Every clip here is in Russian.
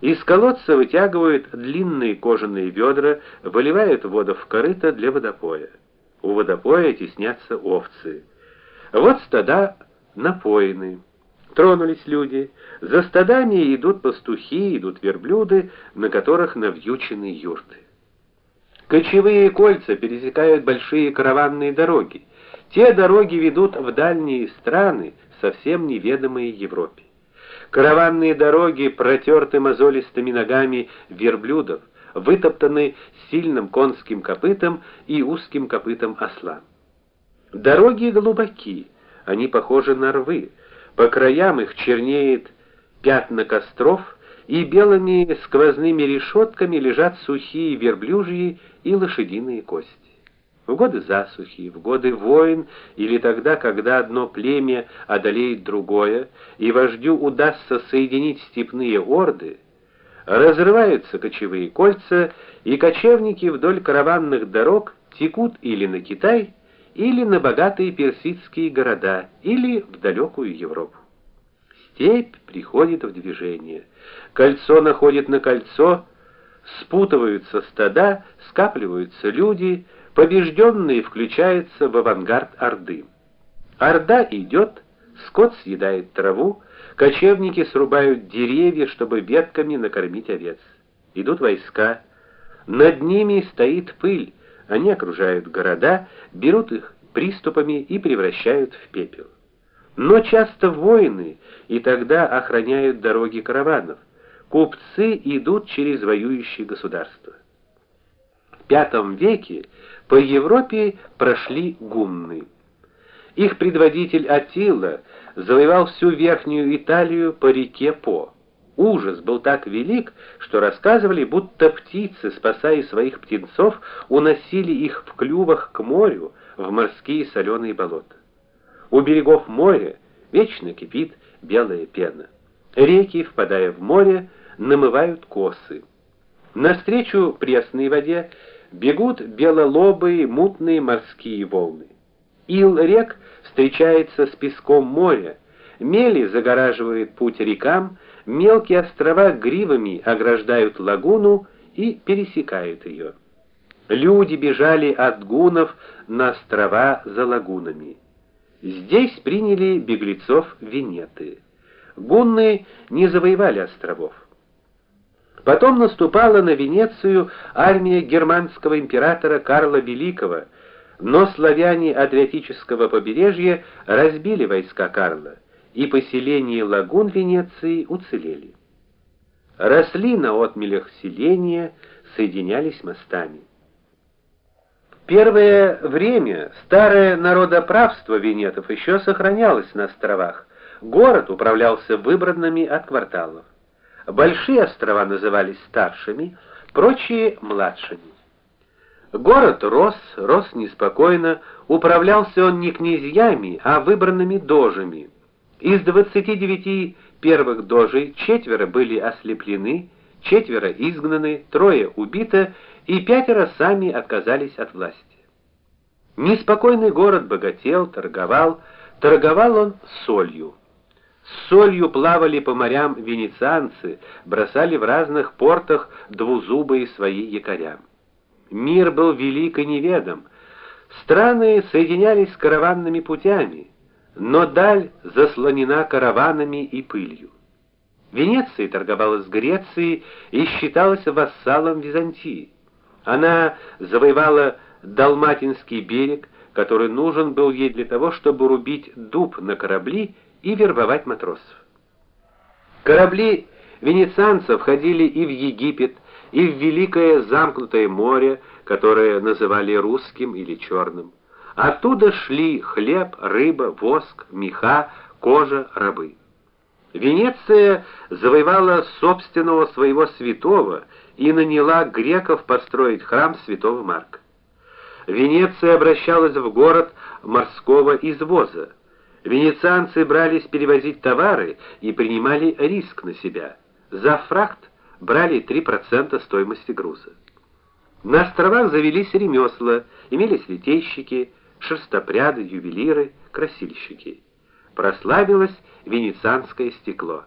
Из колодца вытягивают длинные кожаные ведра, выливают воду в корыто для водопоя. У водопоя теснятся овцы. Вот стада напоены. Тронулись люди. За стадами идут пастухи, идут верблюды, на которых навьючены юрты. Кочевые кольца пересекают большие караванные дороги. Те дороги ведут в дальние страны, совсем неведомые Европе. Караванные дороги протерты мозолистыми ногами верблюдов, вытоптаны сильным конским копытом и узким копытом осла. Дороги глубоки, они похожи на рвы. По краям их чернеет пятна костров, и белыми сквозными решетками лежат сухие верблюжьи и лошадиные кости. В годы засухи, в годы войн или тогда, когда одно племя одолеет другое, и вождю удастся соединить степные орды, разрываются кочевые кольца, и кочевники вдоль караванных дорог текут или на Китай, или на богатые персидские города, или в далекую Европу. Степь приходит в движение. Кольцо находит на кольцо, спутываются стада, скапливаются люди, побежденные включаются в авангард орды. Орда идет, скот съедает траву, кочевники срубают деревья, чтобы ветками накормить овец. Идут войска, над ними стоит пыль. Они окружают города, берут их приступами и превращают в пепел. Но часто воины и тогда охраняют дороги караванов. Купцы идут через воюющие государства. В V веке по Европе прошли гунны. Их предводитель Аттила завоевал всю верхнюю Италию по реке По. Ужас был так велик, что рассказывали, будто птицы, спасая своих птенцов, уносили их в клювах к морю, в морские соленые болота. У берегов моря вечно кипит белая пена. Реки, впадая в море, намывают косы. Навстречу пресной воде бегут белолобые мутные морские волны. Ил рек встречается с песком моря, мели загораживают путь рекам, мелкие острова гривами ограждают лагуну и пересекают ее. Люди бежали от гунов на острова за лагунами. Здесь приняли беглецов венеты. Гунны не завоевали островов. Потом наступала на Венецию армия германского императора Карла Великого, но славяне Адриатического побережья разбили войска Карла, и поселения лагун Венеции уцелели. Росли на отмелях селения, соединялись мостами первое время старое народоправство венетов еще сохранялось на островах. Город управлялся выбранными от кварталов. Большие острова назывались старшими, прочие младшими. Город рос, рос неспокойно, управлялся он не князьями, а выбранными дожами. Из 29 первых дожей четверо были ослеплены, четверо изгнаны, трое убито и пятеро сами отказались от власти. Неспокойный город богател, торговал, торговал он солью. С солью плавали по морям венецианцы, бросали в разных портах двузубые свои якоря. Мир был велик и неведом. Страны соединялись караванными путями, но даль заслонена караванами и пылью. Венеция торговала с Грецией и считалась вассалом Византии. Она завоевала Далматинский берег, который нужен был ей для того, чтобы рубить дуб на корабли и вербовать матросов. Корабли венецианцев ходили и в Египет, и в великое замкнутое море, которое называли русским или черным. Оттуда шли хлеб, рыба, воск, меха, кожа, рабы. Венеция завоевала собственного своего святого и наняла греков построить храм святого Марка. Венеция обращалась в город морского извоза. Венецианцы брались перевозить товары и принимали риск на себя. За фрахт брали 3% стоимости груза. На островах завелись ремесла, имелись литейщики, шерстопряды, ювелиры, красильщики прославилось венецианское стекло.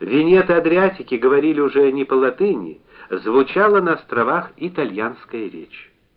Венеты Адриатики говорили уже не по латыни, звучала на островах итальянская речь.